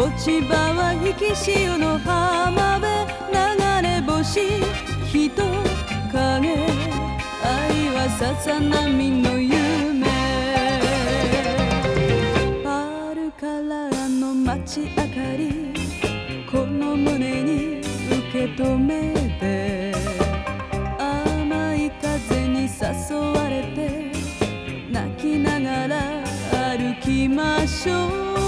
落ち場は引き潮の浜辺流れ星人影愛はささ波の夢パールカラーの街明かりこの胸に受け止めて甘い風に誘われて泣きながら歩きましょう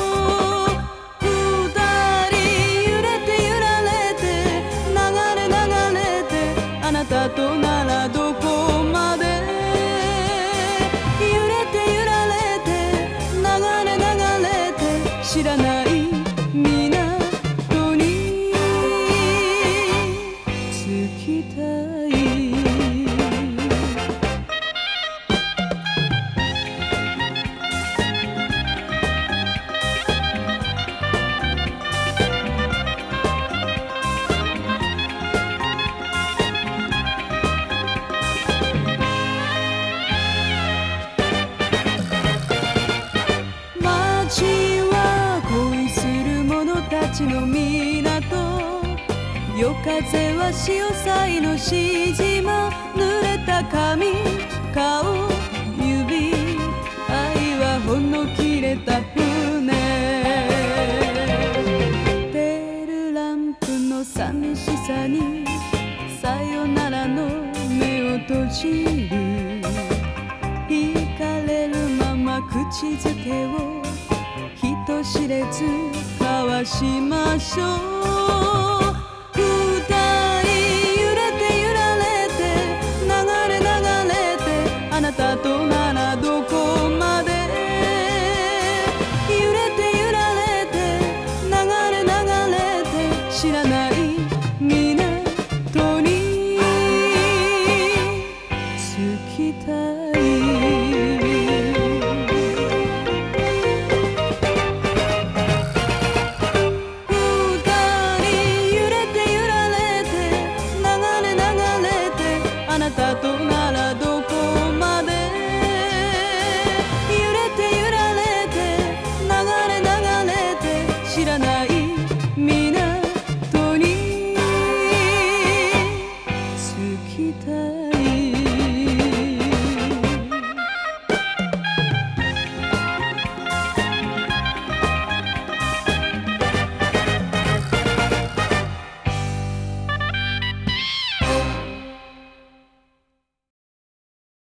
者たちの港。夜風は潮騒のし島濡れた髪顔指愛はほんの切れた船。テールランプの寂しさに。さよならの目を閉じる。惹かれるまま口づけを。人知れずしましょう。her.